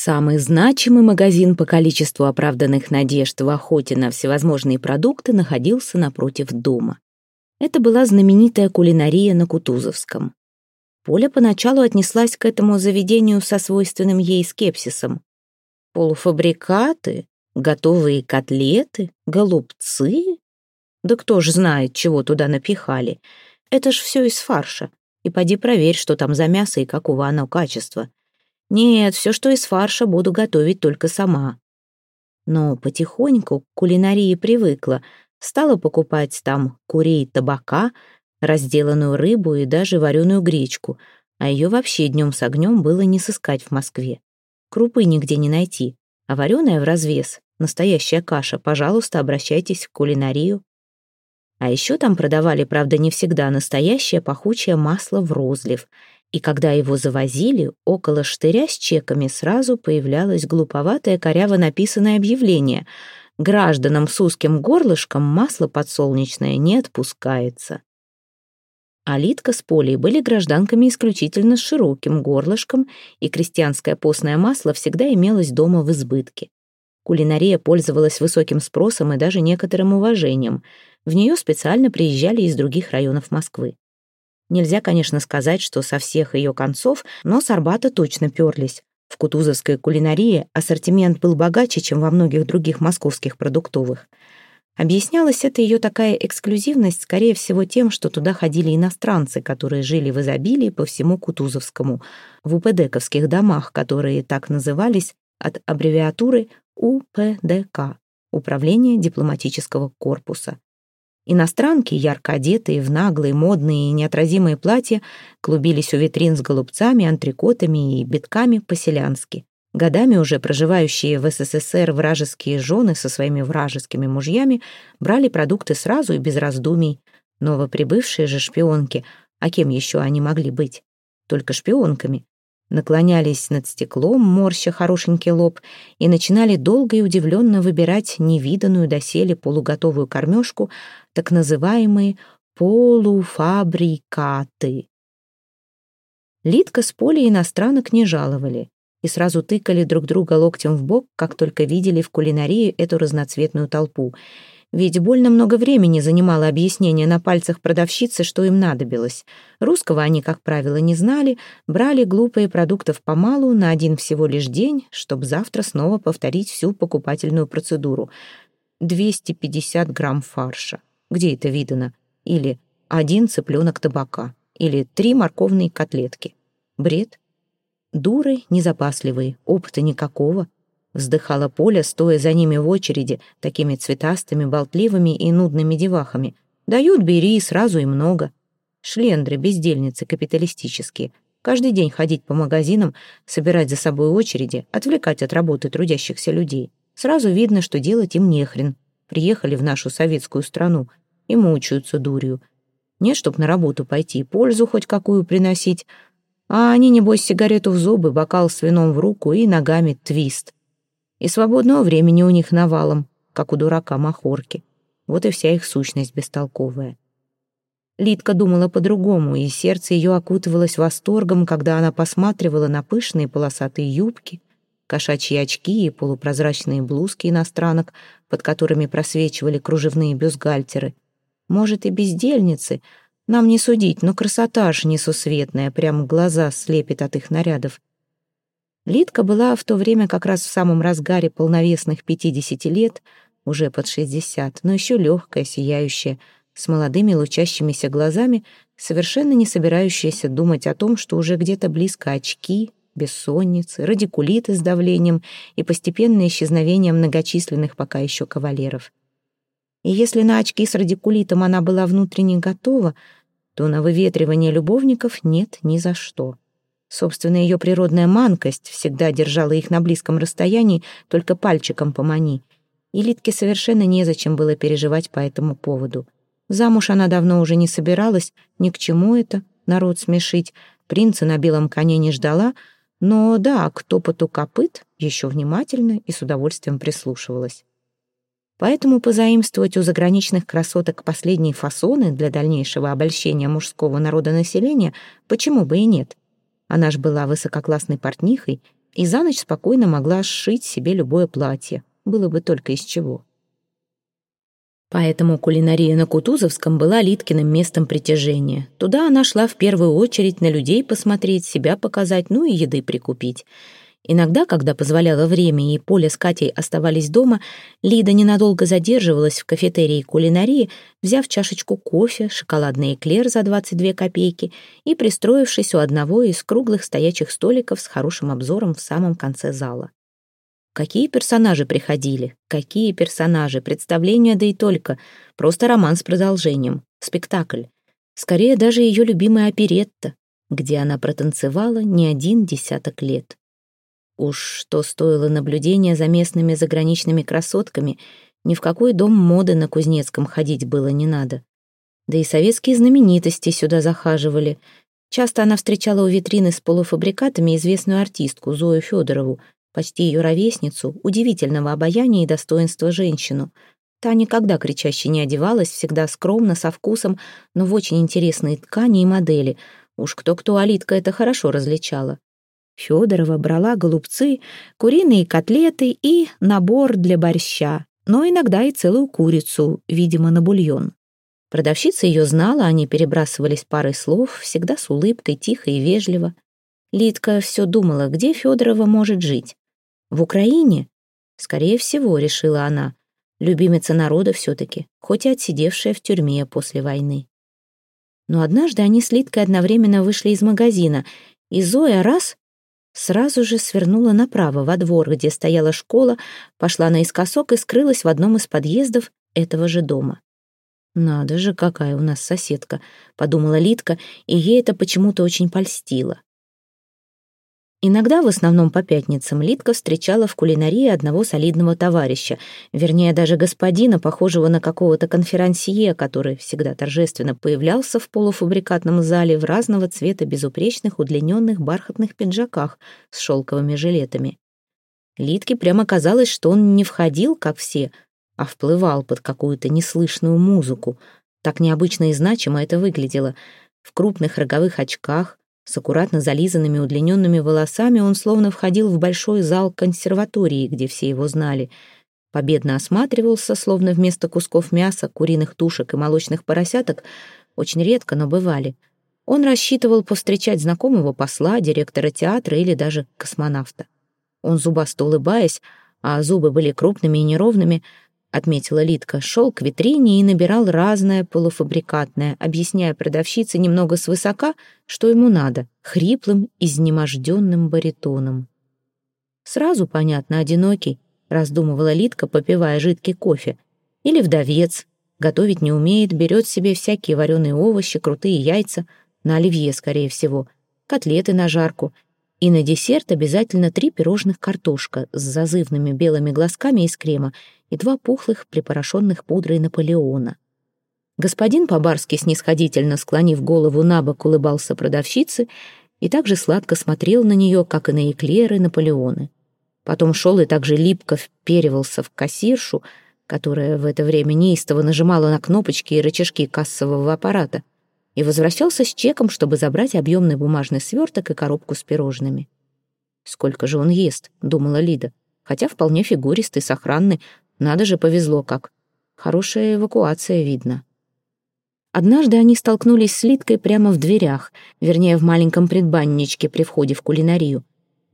Самый значимый магазин по количеству оправданных надежд в охоте на всевозможные продукты находился напротив дома. Это была знаменитая кулинария на Кутузовском. Поля поначалу отнеслась к этому заведению со свойственным ей скепсисом. Полуфабрикаты, готовые котлеты, голубцы? Да кто ж знает, чего туда напихали. Это ж все из фарша. И поди проверь, что там за мясо и какого оно качества. Нет, все, что из фарша, буду готовить только сама. Но потихоньку к кулинарии привыкла, стала покупать там курей табака, разделанную рыбу и даже вареную гречку, а ее вообще днем с огнем было не сыскать в Москве. Крупы нигде не найти, а вареная в развес, настоящая каша, пожалуйста, обращайтесь в кулинарию. А еще там продавали, правда, не всегда настоящее пахучее масло в розлив — и когда его завозили, около штыря с чеками сразу появлялось глуповатое коряво написанное объявление «Гражданам с узким горлышком масло подсолнечное не отпускается». Алитка с Полей были гражданками исключительно с широким горлышком, и крестьянское постное масло всегда имелось дома в избытке. Кулинария пользовалась высоким спросом и даже некоторым уважением. В нее специально приезжали из других районов Москвы. Нельзя, конечно, сказать, что со всех ее концов, но с Арбата точно перлись. В кутузовской кулинарии ассортимент был богаче, чем во многих других московских продуктовых. Объяснялась эта ее такая эксклюзивность, скорее всего, тем, что туда ходили иностранцы, которые жили в изобилии по всему Кутузовскому, в УПДковских домах, которые так назывались от аббревиатуры УПДК — Управление дипломатического корпуса. Иностранки, ярко одетые в наглые, модные и неотразимые платья, клубились у витрин с голубцами, антрикотами и битками по-селянски. Годами уже проживающие в СССР вражеские жены со своими вражескими мужьями брали продукты сразу и без раздумий. Новоприбывшие же шпионки, а кем еще они могли быть? Только шпионками, наклонялись над стеклом, морща хорошенький лоб, и начинали долго и удивленно выбирать невиданную доселе полуготовую кормежку, так называемые полуфабрикаты. Литка с Полей иностранок не жаловали и сразу тыкали друг друга локтем в бок, как только видели в кулинарии эту разноцветную толпу — ведь больно много времени занимало объяснение на пальцах продавщицы, что им надобилось. Русского они, как правило, не знали, брали глупые продуктов помалу на один всего лишь день, чтобы завтра снова повторить всю покупательную процедуру. 250 грамм фарша. Где это видано? Или один цыпленок табака. Или три морковные котлетки. Бред. Дуры незапасливые, опыта никакого — Вздыхала Поля, стоя за ними в очереди, такими цветастыми, болтливыми и нудными девахами. Дают, бери, сразу и много. Шлендры, бездельницы капиталистические. Каждый день ходить по магазинам, собирать за собой очереди, отвлекать от работы трудящихся людей. Сразу видно, что делать им нехрен. Приехали в нашу советскую страну и мучаются дурью. Не чтоб на работу пойти, пользу хоть какую приносить. А они, небось, сигарету в зубы, бокал с вином в руку и ногами твист. И свободного времени у них навалом, как у дурака Махорки. Вот и вся их сущность бестолковая. Лидка думала по-другому, и сердце ее окутывалось восторгом, когда она посматривала на пышные полосатые юбки, кошачьи очки и полупрозрачные блузки иностранок, под которыми просвечивали кружевные бюстгальтеры. Может, и бездельницы, нам не судить, но красота ж несусветная, прямо глаза слепит от их нарядов. Лидка была в то время как раз в самом разгаре полновесных 50 лет, уже под 60, но еще легкая, сияющая, с молодыми лучащимися глазами, совершенно не собирающаяся думать о том, что уже где-то близко очки, бессонницы, радикулиты с давлением и постепенное исчезновение многочисленных пока еще кавалеров. И если на очки с радикулитом она была внутренне готова, то на выветривание любовников нет ни за что. Собственно, ее природная манкость всегда держала их на близком расстоянии, только пальчиком помани. И Литке совершенно незачем было переживать по этому поводу. Замуж она давно уже не собиралась, ни к чему это, народ смешить. Принца на белом коне не ждала, но да, к топоту копыт еще внимательно и с удовольствием прислушивалась. Поэтому позаимствовать у заграничных красоток последние фасоны для дальнейшего обольщения мужского народа населения почему бы и нет — она ж была высококлассной портнихой и за ночь спокойно могла сшить себе любое платье, было бы только из чего. Поэтому кулинария на Кутузовском была Литкиным местом притяжения. Туда она шла в первую очередь на людей посмотреть, себя показать, ну и еды прикупить. Иногда, когда позволяло время и Поля с Катей оставались дома, Лида ненадолго задерживалась в кафетерии кулинарии, взяв чашечку кофе, шоколадный эклер за 22 копейки и пристроившись у одного из круглых стоячих столиков с хорошим обзором в самом конце зала. Какие персонажи приходили? Какие персонажи? Представления, да и только. Просто роман с продолжением. Спектакль. Скорее, даже ее любимая оперетта, где она протанцевала не один десяток лет. Уж что стоило наблюдение за местными заграничными красотками, ни в какой дом моды на Кузнецком ходить было не надо. Да и советские знаменитости сюда захаживали. Часто она встречала у витрины с полуфабрикатами известную артистку Зою Федорову, почти ее ровесницу, удивительного обаяния и достоинства женщину. Та никогда кричаще не одевалась, всегда скромно, со вкусом, но в очень интересные ткани и модели. Уж кто-кто, Алитка это хорошо различала. Федорова брала голубцы, куриные котлеты и набор для борща, но иногда и целую курицу, видимо, на бульон. Продавщица ее знала, они перебрасывались парой слов, всегда с улыбкой, тихо и вежливо. Лидка все думала, где Федорова может жить. В Украине? Скорее всего, решила она. Любимица народа все-таки, хоть и отсидевшая в тюрьме после войны. Но однажды они с Лидкой одновременно вышли из магазина, и Зоя раз сразу же свернула направо, во двор, где стояла школа, пошла наискосок и скрылась в одном из подъездов этого же дома. «Надо же, какая у нас соседка», — подумала Лидка, и ей это почему-то очень польстило. Иногда, в основном по пятницам, Литка встречала в кулинарии одного солидного товарища, вернее, даже господина, похожего на какого-то конферансье, который всегда торжественно появлялся в полуфабрикатном зале в разного цвета безупречных удлиненных бархатных пиджаках с шелковыми жилетами. Литке прямо казалось, что он не входил, как все, а вплывал под какую-то неслышную музыку. Так необычно и значимо это выглядело. В крупных роговых очках, с аккуратно зализанными удлиненными волосами он словно входил в большой зал консерватории, где все его знали. Победно осматривался, словно вместо кусков мяса, куриных тушек и молочных поросяток, очень редко, но бывали. Он рассчитывал повстречать знакомого посла, директора театра или даже космонавта. Он зубасто улыбаясь, а зубы были крупными и неровными, — отметила Литка, шел к витрине и набирал разное полуфабрикатное, объясняя продавщице немного свысока, что ему надо, хриплым, изнеможденным баритоном. «Сразу, понятно, одинокий», — раздумывала Литка, попивая жидкий кофе. «Или вдовец, готовить не умеет, берет себе всякие вареные овощи, крутые яйца, на оливье, скорее всего, котлеты на жарку — и на десерт обязательно три пирожных картошка с зазывными белыми глазками из крема и два пухлых, припорошенных пудрой Наполеона. Господин по-барски снисходительно склонив голову на бок, улыбался продавщице и также сладко смотрел на нее, как и на эклеры Наполеоны. Потом шел и также липко вперивался в кассиршу, которая в это время неистово нажимала на кнопочки и рычажки кассового аппарата — и возвращался с чеком, чтобы забрать объемный бумажный сверток и коробку с пирожными. «Сколько же он ест?» — думала Лида. «Хотя вполне фигуристый, сохранный. Надо же, повезло как. Хорошая эвакуация, видно». Однажды они столкнулись с Лидкой прямо в дверях, вернее, в маленьком предбанничке при входе в кулинарию.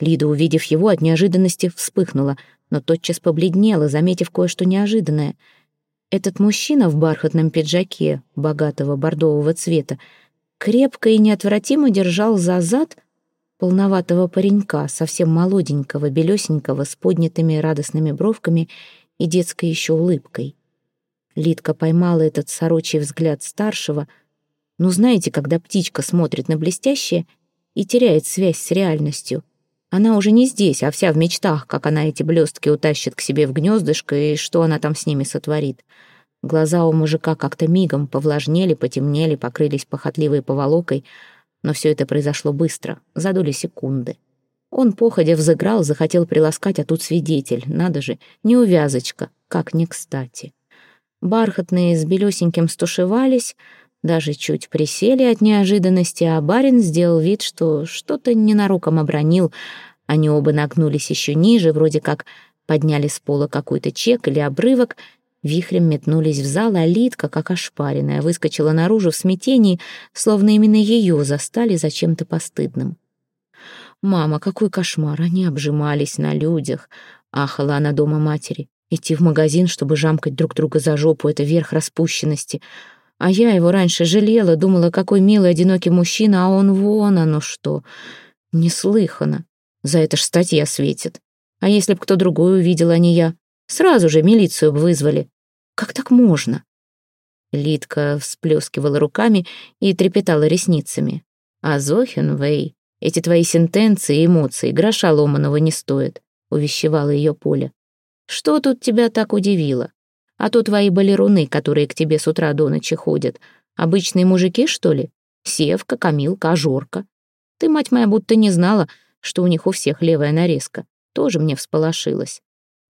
Лида, увидев его, от неожиданности вспыхнула, но тотчас побледнела, заметив кое-что неожиданное — этот мужчина в бархатном пиджаке богатого бордового цвета крепко и неотвратимо держал за зад полноватого паренька, совсем молоденького, белесенького, с поднятыми радостными бровками и детской еще улыбкой. Лидка поймала этот сорочий взгляд старшего. Ну, знаете, когда птичка смотрит на блестящее и теряет связь с реальностью — она уже не здесь, а вся в мечтах, как она эти блестки утащит к себе в гнездышко и что она там с ними сотворит. Глаза у мужика как-то мигом повлажнели, потемнели, покрылись похотливой поволокой, но все это произошло быстро, за доли секунды. Он, походя, взыграл, захотел приласкать, а тут свидетель, надо же, неувязочка, как не кстати. Бархатные с белесеньким стушевались, даже чуть присели от неожиданности, а барин сделал вид, что что-то ненароком обронил, Они оба нагнулись еще ниже, вроде как подняли с пола какой-то чек или обрывок, вихрем метнулись в зал, а Литка, как ошпаренная, выскочила наружу в смятении, словно именно ее застали за чем-то постыдным. «Мама, какой кошмар! Они обжимались на людях!» — ахала она дома матери. «Идти в магазин, чтобы жамкать друг друга за жопу — это верх распущенности. А я его раньше жалела, думала, какой милый одинокий мужчина, а он вон оно что. Неслыханно. За это ж статья светит. А если б кто другой увидел, а не я? Сразу же милицию б вызвали. Как так можно?» Лидка всплескивала руками и трепетала ресницами. «А Зохин, Вэй, эти твои сентенции и эмоции гроша ломаного не стоят», — увещевала ее Поля. «Что тут тебя так удивило? А то твои балеруны, которые к тебе с утра до ночи ходят. Обычные мужики, что ли? Севка, Камилка, Ажорка. Ты, мать моя, будто не знала, что у них у всех левая нарезка. Тоже мне всполошилась.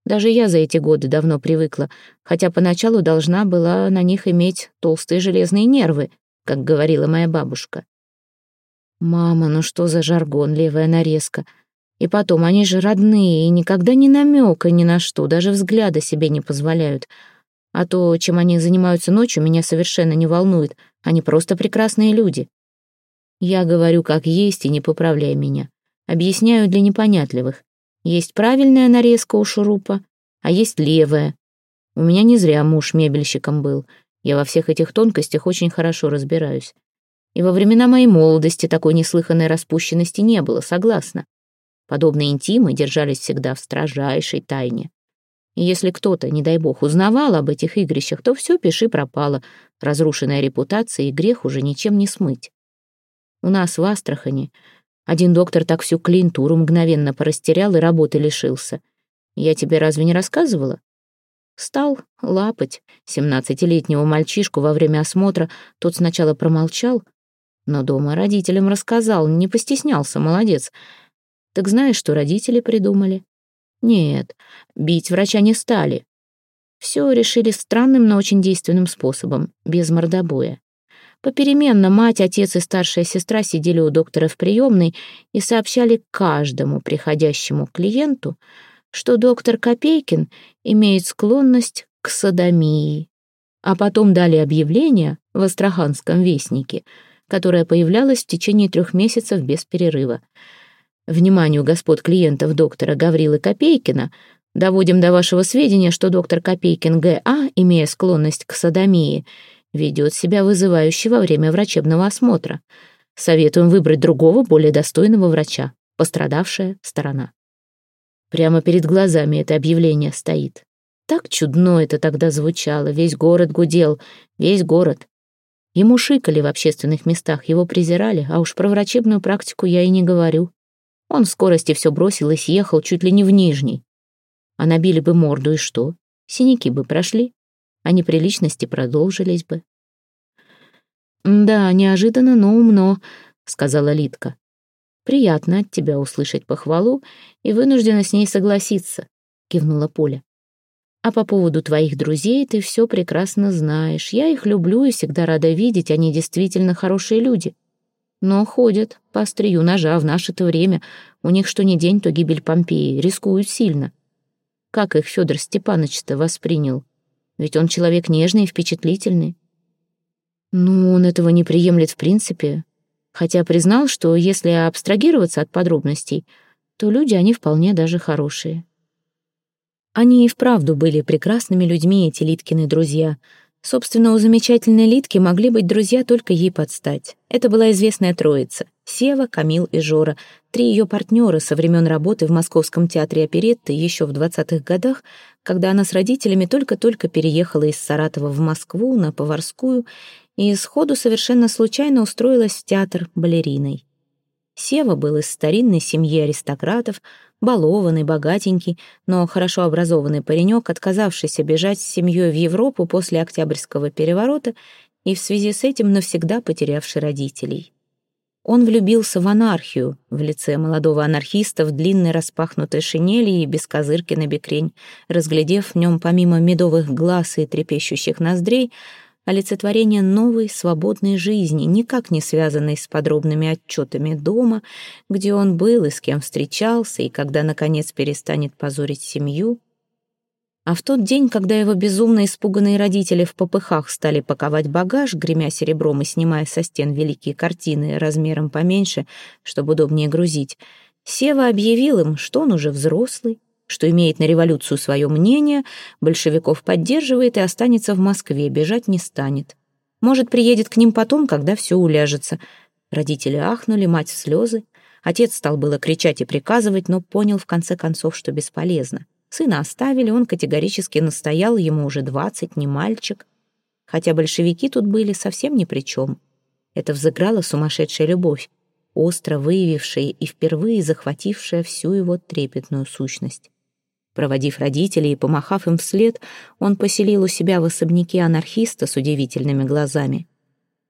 Даже я за эти годы давно привыкла, хотя поначалу должна была на них иметь толстые железные нервы, как говорила моя бабушка. «Мама, ну что за жаргон, левая нарезка? И потом, они же родные и никогда не намека ни на что, даже взгляда себе не позволяют. А то, чем они занимаются ночью, меня совершенно не волнует. Они просто прекрасные люди. Я говорю как есть и не поправляй меня. Объясняю для непонятливых. Есть правильная нарезка у шурупа, а есть левая. У меня не зря муж мебельщиком был. Я во всех этих тонкостях очень хорошо разбираюсь. И во времена моей молодости такой неслыханной распущенности не было, согласна. Подобные интимы держались всегда в строжайшей тайне. И если кто-то, не дай бог, узнавал об этих игрищах, то все пиши пропало, разрушенная репутация и грех уже ничем не смыть. У нас в Астрахани один доктор так всю клиентуру мгновенно порастерял и работы лишился. Я тебе разве не рассказывала? Стал лапать семнадцатилетнего мальчишку во время осмотра, тот сначала промолчал, но дома родителям рассказал, не постеснялся, молодец. Так знаешь, что родители придумали? Нет, бить врача не стали. Все решили странным, но очень действенным способом, без мордобоя. Попеременно мать, отец и старшая сестра сидели у доктора в приемной и сообщали каждому приходящему клиенту, что доктор Копейкин имеет склонность к садомии. А потом дали объявление в Астраханском вестнике, которое появлялось в течение трех месяцев без перерыва — Вниманию господ клиентов доктора Гаврилы Копейкина доводим до вашего сведения, что доктор Копейкин Г.А., имея склонность к садомии, ведет себя вызывающе во время врачебного осмотра. Советуем выбрать другого, более достойного врача. Пострадавшая сторона. Прямо перед глазами это объявление стоит. Так чудно это тогда звучало, весь город гудел, весь город. Ему шикали в общественных местах, его презирали, а уж про врачебную практику я и не говорю. Он в скорости все бросил и съехал чуть ли не в Нижний. А набили бы морду, и что? Синяки бы прошли, а неприличности продолжились бы. «Да, неожиданно, но умно», — сказала Литка. «Приятно от тебя услышать похвалу и вынуждена с ней согласиться», — кивнула Поля. «А по поводу твоих друзей ты все прекрасно знаешь. Я их люблю и всегда рада видеть, они действительно хорошие люди но ходят по острию ножа в наше-то время. У них что ни день, то гибель Помпеи. Рискуют сильно. Как их Федор Степанович-то воспринял? Ведь он человек нежный и впечатлительный. Ну, он этого не приемлет в принципе. Хотя признал, что если абстрагироваться от подробностей, то люди, они вполне даже хорошие. Они и вправду были прекрасными людьми, эти Литкины друзья — Собственно, у замечательной Литки могли быть друзья только ей подстать. Это была известная троица — Сева, Камил и Жора, три ее партнера со времен работы в Московском театре оперетты еще в 20-х годах, когда она с родителями только-только переехала из Саратова в Москву на Поварскую и сходу совершенно случайно устроилась в театр балериной. Сева был из старинной семьи аристократов, балованный, богатенький, но хорошо образованный паренек, отказавшийся бежать с семьей в Европу после Октябрьского переворота и в связи с этим навсегда потерявший родителей. Он влюбился в анархию, в лице молодого анархиста в длинной распахнутой шинели и без козырки на бекрень, разглядев в нем помимо медовых глаз и трепещущих ноздрей, олицетворение новой свободной жизни, никак не связанной с подробными отчетами дома, где он был и с кем встречался, и когда, наконец, перестанет позорить семью. А в тот день, когда его безумно испуганные родители в попыхах стали паковать багаж, гремя серебром и снимая со стен великие картины размером поменьше, чтобы удобнее грузить, Сева объявил им, что он уже взрослый, что имеет на революцию свое мнение, большевиков поддерживает и останется в Москве, бежать не станет. Может, приедет к ним потом, когда все уляжется. Родители ахнули, мать в слезы. Отец стал было кричать и приказывать, но понял в конце концов, что бесполезно. Сына оставили, он категорически настоял, ему уже двадцать, не мальчик. Хотя большевики тут были совсем ни при чем. Это взыграла сумасшедшая любовь, остро выявившая и впервые захватившая всю его трепетную сущность. Проводив родителей и помахав им вслед, он поселил у себя в особняке анархиста с удивительными глазами.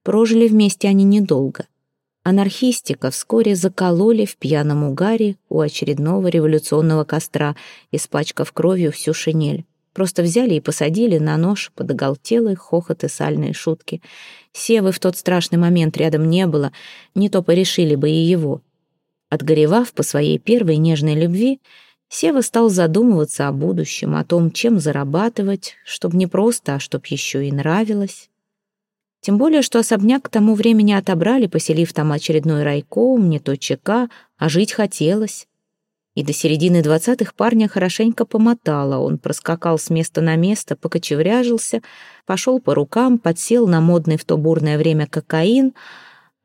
Прожили вместе они недолго. Анархистика вскоре закололи в пьяном угаре у очередного революционного костра, испачкав кровью всю шинель. Просто взяли и посадили на нож под оголтелый хохот и сальные шутки. Севы в тот страшный момент рядом не было, не то порешили бы и его. Отгоревав по своей первой нежной любви, Сева стал задумываться о будущем, о том, чем зарабатывать, чтобы не просто, а чтоб еще и нравилось. Тем более, что особняк к тому времени отобрали, поселив там очередной райком, не то ЧК, а жить хотелось. И до середины двадцатых парня хорошенько помотало. Он проскакал с места на место, покочевряжился, пошел по рукам, подсел на модный в то бурное время кокаин,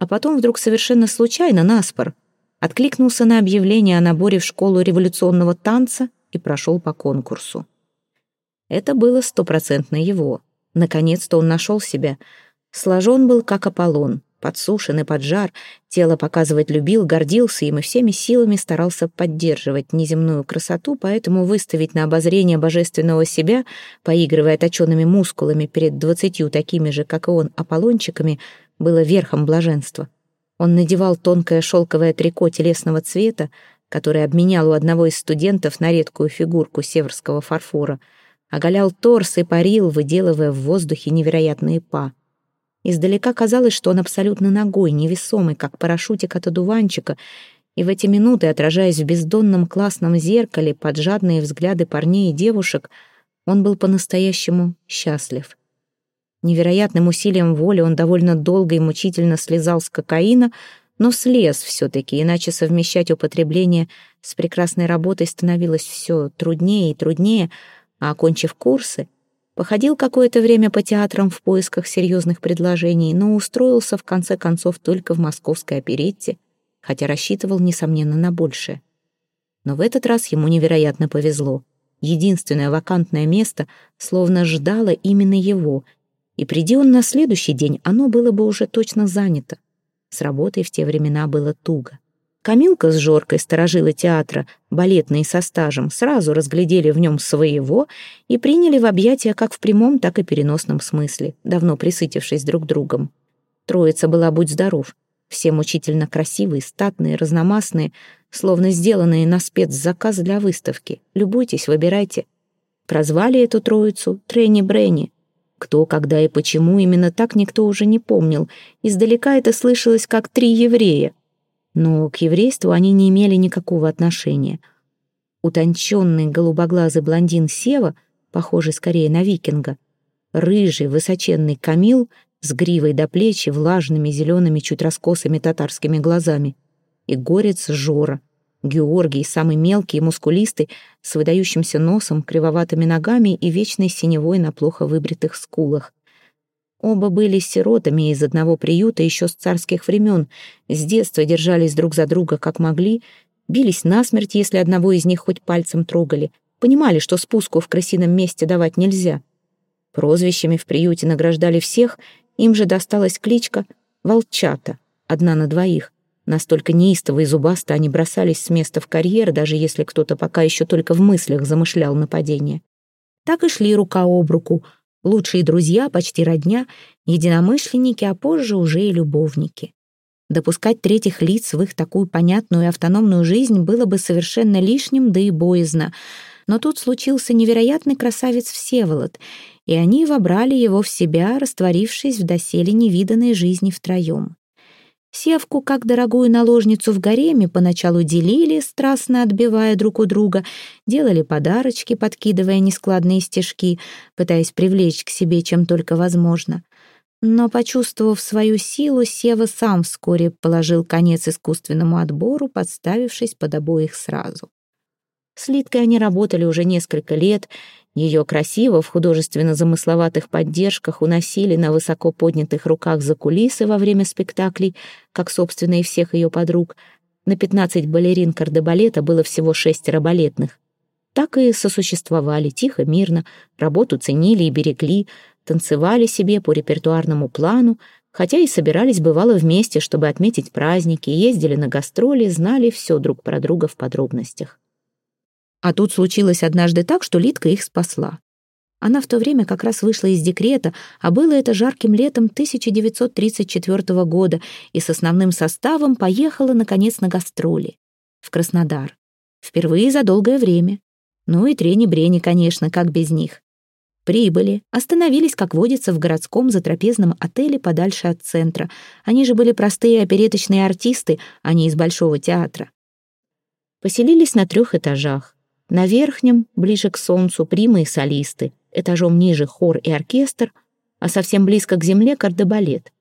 а потом вдруг совершенно случайно наспор откликнулся на объявление о наборе в школу революционного танца и прошел по конкурсу. Это было стопроцентно его. Наконец-то он нашел себя. Сложен был, как Аполлон, подсушен и поджар, тело показывать любил, гордился им и всеми силами старался поддерживать неземную красоту, поэтому выставить на обозрение божественного себя, поигрывая точеными мускулами перед двадцатью такими же, как и он, Аполлончиками, было верхом блаженства. Он надевал тонкое шелковое трико телесного цвета, которое обменял у одного из студентов на редкую фигурку северского фарфора, оголял торс и парил, выделывая в воздухе невероятные па. Издалека казалось, что он абсолютно ногой, невесомый, как парашютик от одуванчика, и в эти минуты, отражаясь в бездонном классном зеркале под жадные взгляды парней и девушек, он был по-настоящему счастлив. Невероятным усилием воли он довольно долго и мучительно слезал с кокаина, но слез все-таки, иначе совмещать употребление с прекрасной работой становилось все труднее и труднее, а, окончив курсы, походил какое-то время по театрам в поисках серьезных предложений, но устроился в конце концов только в московской оперетте, хотя рассчитывал, несомненно, на большее. Но в этот раз ему невероятно повезло. Единственное вакантное место словно ждало именно его — и приди он на следующий день, оно было бы уже точно занято. С работой в те времена было туго. Камилка с Жоркой, сторожилы театра, балетные со стажем, сразу разглядели в нем своего и приняли в объятия как в прямом, так и переносном смысле, давно присытившись друг другом. Троица была будь здоров, все мучительно красивые, статные, разномастные, словно сделанные на спецзаказ для выставки. Любуйтесь, выбирайте. Прозвали эту троицу Тренни-Бренни, кто, когда и почему, именно так никто уже не помнил. Издалека это слышалось как «три еврея». Но к еврейству они не имели никакого отношения. Утонченный голубоглазый блондин Сева, похожий скорее на викинга, рыжий высоченный Камил с гривой до плечи, влажными зелеными чуть раскосыми татарскими глазами, и горец Жора — Георгий, самый мелкий и мускулистый, с выдающимся носом, кривоватыми ногами и вечной синевой на плохо выбритых скулах. Оба были сиротами из одного приюта еще с царских времен, с детства держались друг за друга как могли, бились насмерть, если одного из них хоть пальцем трогали, понимали, что спуску в крысином месте давать нельзя. Прозвищами в приюте награждали всех, им же досталась кличка «Волчата», одна на двоих — Настолько неистово и зубасто они бросались с места в карьер, даже если кто-то пока еще только в мыслях замышлял нападение. Так и шли рука об руку. Лучшие друзья, почти родня, единомышленники, а позже уже и любовники. Допускать третьих лиц в их такую понятную и автономную жизнь было бы совершенно лишним, да и боязно. Но тут случился невероятный красавец Всеволод, и они вобрали его в себя, растворившись в доселе невиданной жизни втроем. Севку, как дорогую наложницу в гареме, поначалу делили, страстно отбивая друг у друга, делали подарочки, подкидывая нескладные стежки, пытаясь привлечь к себе чем только возможно. Но, почувствовав свою силу, Сева сам вскоре положил конец искусственному отбору, подставившись под обоих сразу. С Литкой они работали уже несколько лет, ее красиво в художественно замысловатых поддержках уносили на высоко поднятых руках за кулисы во время спектаклей, как, собственно, и всех ее подруг. На 15 балерин кардебалета было всего шестеро балетных. Так и сосуществовали тихо, мирно, работу ценили и берегли, танцевали себе по репертуарному плану, хотя и собирались бывало вместе, чтобы отметить праздники, ездили на гастроли, знали все друг про друга в подробностях. А тут случилось однажды так, что Литка их спасла. Она в то время как раз вышла из декрета, а было это жарким летом 1934 года, и с основным составом поехала, наконец, на гастроли. В Краснодар. Впервые за долгое время. Ну и трени-брени, конечно, как без них. Прибыли, остановились, как водится, в городском затрапезном отеле подальше от центра. Они же были простые опереточные артисты, а не из Большого театра. Поселились на трех этажах. На верхнем, ближе к солнцу, примы и солисты, этажом ниже хор и оркестр, а совсем близко к земле кардебалет.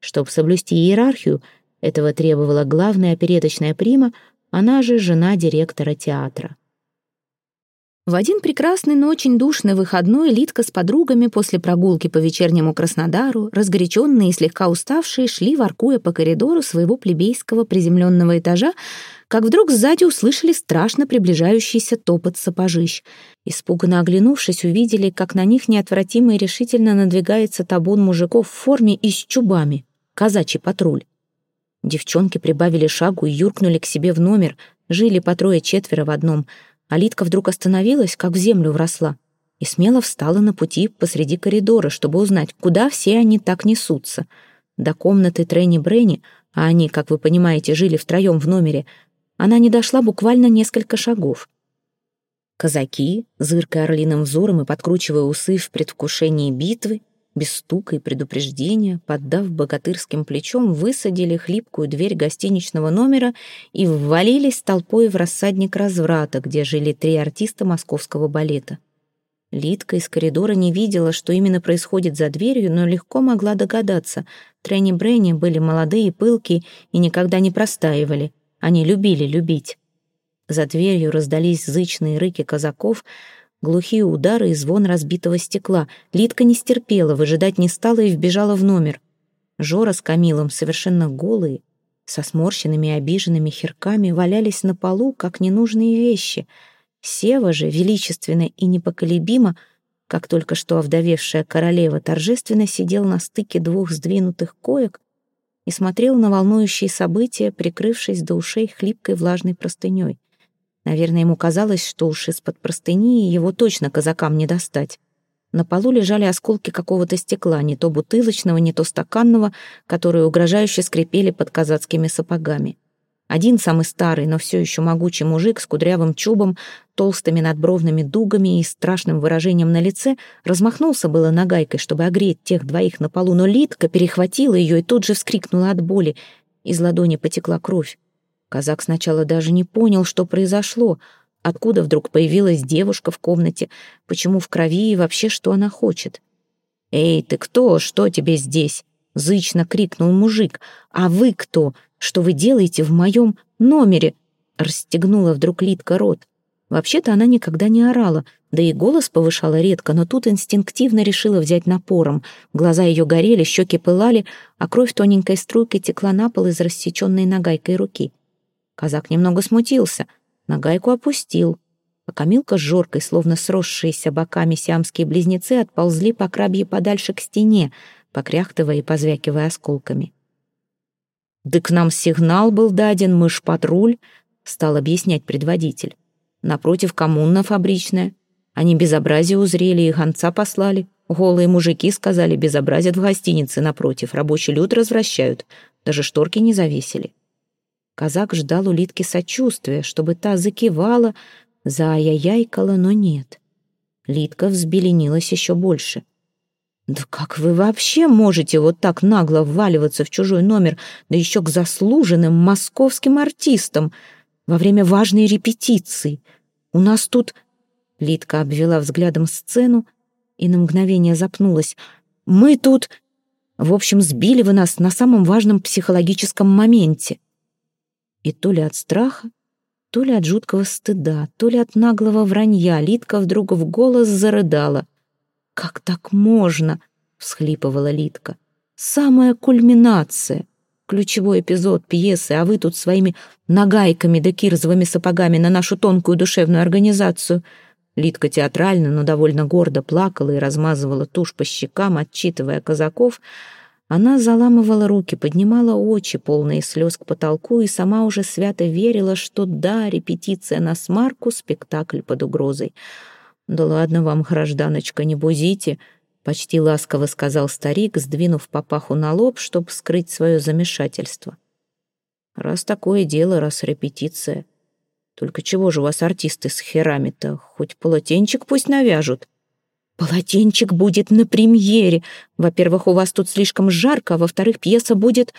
Чтобы соблюсти иерархию, этого требовала главная опереточная прима, она же жена директора театра. В один прекрасный, но очень душный выходной Литка с подругами после прогулки по вечернему Краснодару, разгоряченные и слегка уставшие, шли, воркуя по коридору своего плебейского приземленного этажа, как вдруг сзади услышали страшно приближающийся топот сапожищ. Испуганно оглянувшись, увидели, как на них неотвратимо и решительно надвигается табун мужиков в форме и с чубами. Казачий патруль. Девчонки прибавили шагу и юркнули к себе в номер, жили по трое-четверо в одном. Алитка вдруг остановилась, как в землю вросла, и смело встала на пути посреди коридора, чтобы узнать, куда все они так несутся. До комнаты Тренни Бренни, а они, как вы понимаете, жили втроем в номере, она не дошла буквально несколько шагов. Казаки, зыркая орлиным взором и подкручивая усы в предвкушении битвы, без стука и предупреждения, поддав богатырским плечом, высадили хлипкую дверь гостиничного номера и ввалились толпой в рассадник разврата, где жили три артиста московского балета. Лидка из коридора не видела, что именно происходит за дверью, но легко могла догадаться. Тренни Бренни были молодые пылкие и никогда не простаивали. Они любили любить. За дверью раздались зычные рыки казаков, глухие удары и звон разбитого стекла. Лидка не стерпела, выжидать не стала и вбежала в номер. Жора с Камилом, совершенно голые, со сморщенными и обиженными херками, валялись на полу, как ненужные вещи. Сева же, величественно и непоколебимо, как только что овдовевшая королева, торжественно сидел на стыке двух сдвинутых коек и смотрел на волнующие события, прикрывшись до ушей хлипкой влажной простыней. Наверное, ему казалось, что уж из-под простыни его точно казакам не достать. На полу лежали осколки какого-то стекла, не то бутылочного, не то стаканного, которые угрожающе скрипели под казацкими сапогами. Один самый старый, но все еще могучий мужик с кудрявым чубом, толстыми надбровными дугами и страшным выражением на лице размахнулся было нагайкой, чтобы огреть тех двоих на полу, но Литка перехватила ее и тут же вскрикнула от боли. Из ладони потекла кровь. Казак сначала даже не понял, что произошло, откуда вдруг появилась девушка в комнате, почему в крови и вообще что она хочет. «Эй, ты кто? Что тебе здесь?» — зычно крикнул мужик. «А вы кто? Что вы делаете в моем номере?» Расстегнула вдруг Литка рот. Вообще-то она никогда не орала, да и голос повышала редко, но тут инстинктивно решила взять напором. Глаза ее горели, щеки пылали, а кровь тоненькой струйкой текла на пол из рассеченной нагайкой руки. Казак немного смутился, нагайку опустил, а Камилка с Жоркой, словно сросшиеся боками сиамские близнецы, отползли по крабье подальше к стене — покряхтывая и позвякивая осколками. «Дык нам сигнал был даден, мы ж патруль», — стал объяснять предводитель. «Напротив коммуна фабричная. Они безобразие узрели и гонца послали. Голые мужики сказали, безобразят в гостинице напротив, рабочий люд развращают, даже шторки не завесили». Казак ждал у Литки сочувствия, чтобы та закивала, зааяяйкала, но нет. Литка взбеленилась еще больше — «Да как вы вообще можете вот так нагло вваливаться в чужой номер, да еще к заслуженным московским артистам во время важной репетиции? У нас тут...» Лидка обвела взглядом сцену и на мгновение запнулась. «Мы тут...» В общем, сбили вы нас на самом важном психологическом моменте. И то ли от страха, то ли от жуткого стыда, то ли от наглого вранья Литка вдруг в голос зарыдала. «Как так можно?» — всхлипывала Литка. «Самая кульминация, ключевой эпизод пьесы, а вы тут своими нагайками да кирзовыми сапогами на нашу тонкую душевную организацию». Литка театрально, но довольно гордо плакала и размазывала тушь по щекам, отчитывая казаков. Она заламывала руки, поднимала очи, полные слез к потолку, и сама уже свято верила, что да, репетиция на смарку, спектакль под угрозой. «Да ладно вам, гражданочка, не бузите», — почти ласково сказал старик, сдвинув папаху на лоб, чтобы скрыть свое замешательство. «Раз такое дело, раз репетиция. Только чего же у вас артисты с херами-то? Хоть полотенчик пусть навяжут». «Полотенчик будет на премьере. Во-первых, у вас тут слишком жарко, а во-вторых, пьеса будет...»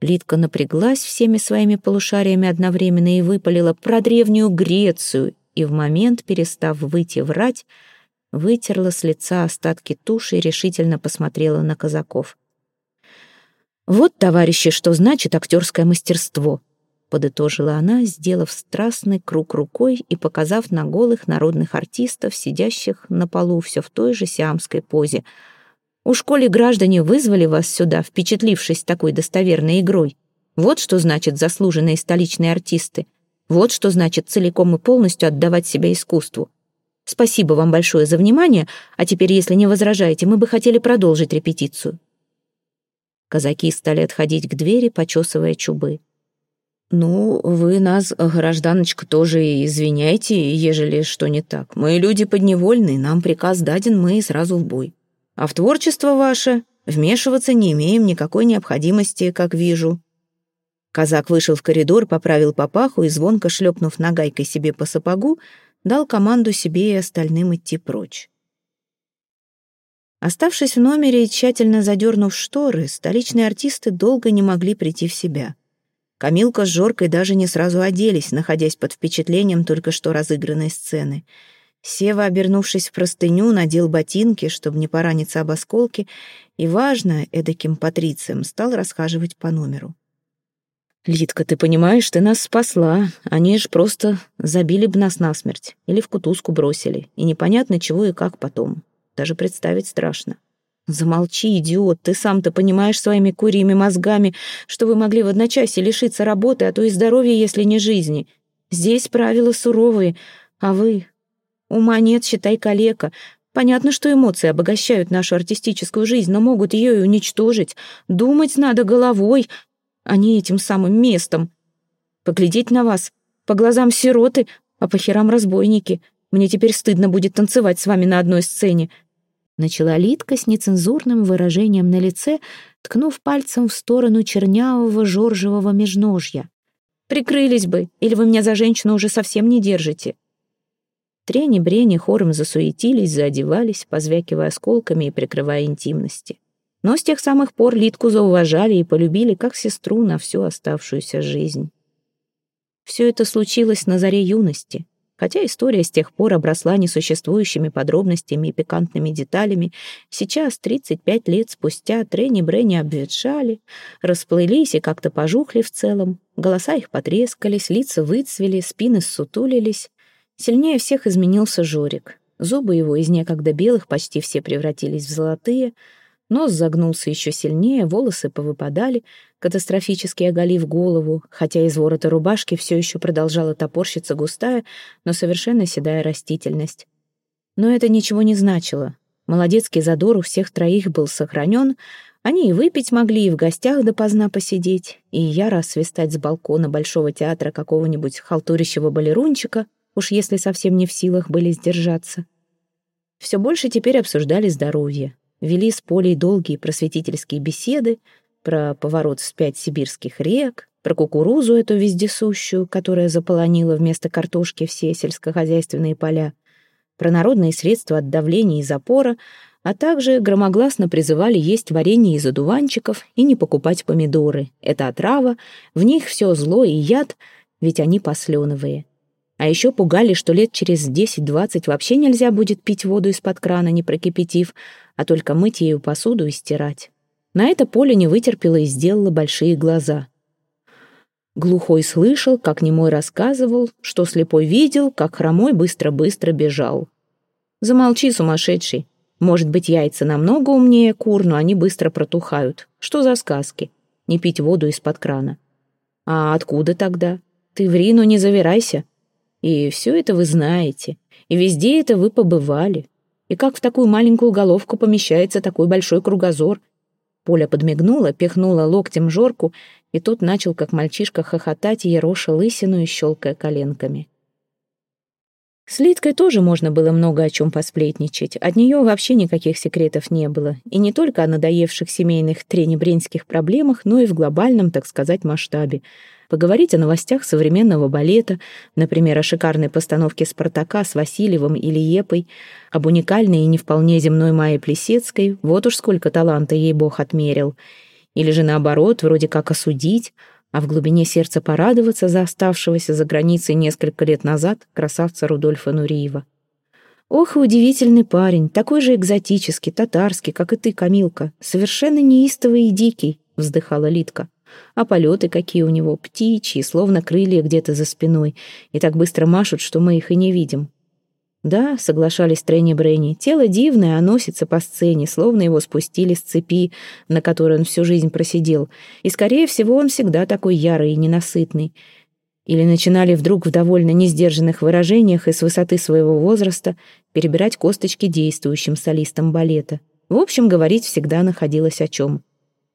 Лидка напряглась всеми своими полушариями одновременно и выпалила про Древнюю Грецию и в момент, перестав выйти врать, вытерла с лица остатки туши и решительно посмотрела на казаков. «Вот, товарищи, что значит актерское мастерство», подытожила она, сделав страстный круг рукой и показав на голых народных артистов, сидящих на полу все в той же сиамской позе. «У школе граждане вызвали вас сюда, впечатлившись такой достоверной игрой. Вот что значит заслуженные столичные артисты. Вот что значит целиком и полностью отдавать себя искусству. Спасибо вам большое за внимание, а теперь, если не возражаете, мы бы хотели продолжить репетицию». Казаки стали отходить к двери, почесывая чубы. «Ну, вы нас, гражданочка, тоже извиняйте, ежели что не так. Мы люди подневольные, нам приказ даден, мы сразу в бой. А в творчество ваше вмешиваться не имеем никакой необходимости, как вижу. Казак вышел в коридор, поправил папаху и, звонко шлепнув нагайкой себе по сапогу, дал команду себе и остальным идти прочь. Оставшись в номере и тщательно задернув шторы, столичные артисты долго не могли прийти в себя. Камилка с Жоркой даже не сразу оделись, находясь под впечатлением только что разыгранной сцены. Сева, обернувшись в простыню, надел ботинки, чтобы не пораниться об осколки, и, важно, эдаким патрицием, стал расхаживать по номеру. «Лидка, ты понимаешь, ты нас спасла. Они ж просто забили бы нас насмерть. Или в кутузку бросили. И непонятно, чего и как потом. Даже представить страшно». «Замолчи, идиот, ты сам-то понимаешь своими курьими мозгами, что вы могли в одночасье лишиться работы, а то и здоровья, если не жизни. Здесь правила суровые, а вы... Ума нет, считай калека. Понятно, что эмоции обогащают нашу артистическую жизнь, но могут ее и уничтожить. Думать надо головой, а не этим самым местом. Поглядеть на вас, по глазам сироты, а по херам разбойники. Мне теперь стыдно будет танцевать с вами на одной сцене. Начала Литка с нецензурным выражением на лице, ткнув пальцем в сторону чернявого жоржевого межножья. «Прикрылись бы, или вы меня за женщину уже совсем не держите?» Трени-брени хором засуетились, заодевались, позвякивая осколками и прикрывая интимности но с тех самых пор Литку зауважали и полюбили как сестру на всю оставшуюся жизнь. Все это случилось на заре юности, хотя история с тех пор обросла несуществующими подробностями и пикантными деталями. Сейчас, 35 лет спустя, Тренни Бренни обветшали, расплылись и как-то пожухли в целом. Голоса их потрескались, лица выцвели, спины ссутулились. Сильнее всех изменился Жорик. Зубы его из некогда белых почти все превратились в золотые — Нос загнулся еще сильнее, волосы повыпадали, катастрофически оголив голову, хотя из ворота рубашки все еще продолжала топорщиться густая, но совершенно седая растительность. Но это ничего не значило. Молодецкий задор у всех троих был сохранен, они и выпить могли, и в гостях допоздна посидеть, и яро свистать с балкона Большого театра какого-нибудь халтурящего балерунчика, уж если совсем не в силах были сдержаться. Все больше теперь обсуждали здоровье вели с Полей долгие просветительские беседы про поворот вспять сибирских рек, про кукурузу эту вездесущую, которая заполонила вместо картошки все сельскохозяйственные поля, про народные средства от давления и запора, а также громогласно призывали есть варенье из одуванчиков и не покупать помидоры. Это отрава, в них все зло и яд, ведь они посленовые. А еще пугали, что лет через 10-20 вообще нельзя будет пить воду из-под крана, не прокипятив, а только мыть ею посуду и стирать. На это Поля не вытерпела и сделала большие глаза. Глухой слышал, как немой рассказывал, что слепой видел, как хромой быстро-быстро бежал. «Замолчи, сумасшедший. Может быть, яйца намного умнее кур, но они быстро протухают. Что за сказки? Не пить воду из-под крана. А откуда тогда? Ты в Рину не завирайся. И все это вы знаете. И везде это вы побывали. И как в такую маленькую головку помещается такой большой кругозор? Поля подмигнула, пихнула локтем Жорку, и тот начал, как мальчишка, хохотать, ероша лысину и щелкая коленками. С Литкой тоже можно было много о чем посплетничать. От нее вообще никаких секретов не было. И не только о надоевших семейных тренебринских проблемах, но и в глобальном, так сказать, масштабе — поговорить о новостях современного балета, например, о шикарной постановке «Спартака» с Васильевым или Епой, об уникальной и не вполне земной Майе Плесецкой, вот уж сколько таланта ей Бог отмерил. Или же наоборот, вроде как осудить, а в глубине сердца порадоваться за оставшегося за границей несколько лет назад красавца Рудольфа Нуриева. Ох, удивительный парень, такой же экзотический, татарский, как и ты, Камилка, совершенно неистовый и дикий, вздыхала Литка. А полеты какие у него, птичьи, словно крылья где-то за спиной, и так быстро машут, что мы их и не видим. Да, соглашались Тренни Бренни, тело дивное, а носится по сцене, словно его спустили с цепи, на которой он всю жизнь просидел, и, скорее всего, он всегда такой ярый и ненасытный. Или начинали вдруг в довольно несдержанных выражениях и с высоты своего возраста перебирать косточки действующим солистам балета. В общем, говорить всегда находилось о чем.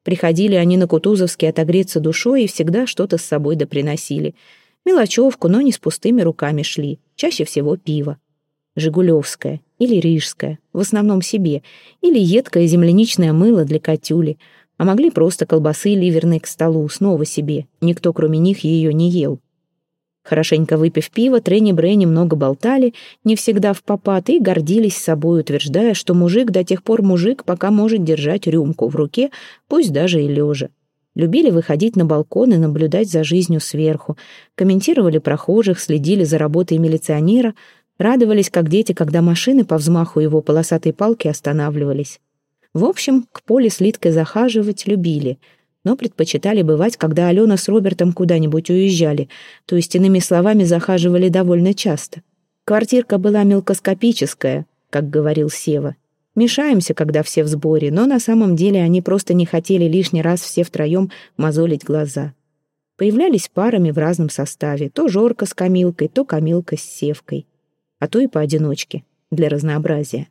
Приходили они на Кутузовский отогреться душой и всегда что-то с собой доприносили. Мелочевку, но не с пустыми руками шли. Чаще всего пиво. Жигулевское или рижское, в основном себе, или едкое земляничное мыло для Катюли, а могли просто колбасы ливерной к столу, снова себе. Никто, кроме них, ее не ел. Хорошенько выпив пиво, Тренни Бренни много болтали, не всегда в попад, и гордились собой, утверждая, что мужик до тех пор мужик, пока может держать рюмку в руке, пусть даже и лежа. Любили выходить на балкон и наблюдать за жизнью сверху, комментировали прохожих, следили за работой милиционера, радовались, как дети, когда машины по взмаху его полосатой палки останавливались. В общем, к поле с Литкой захаживать любили — но предпочитали бывать, когда Алена с Робертом куда-нибудь уезжали, то есть, иными словами, захаживали довольно часто. Квартирка была мелкоскопическая, как говорил Сева. Мешаемся, когда все в сборе, но на самом деле они просто не хотели лишний раз все втроем мозолить глаза. Появлялись парами в разном составе, то Жорка с Камилкой, то Камилка с Севкой, а то и поодиночке, для разнообразия.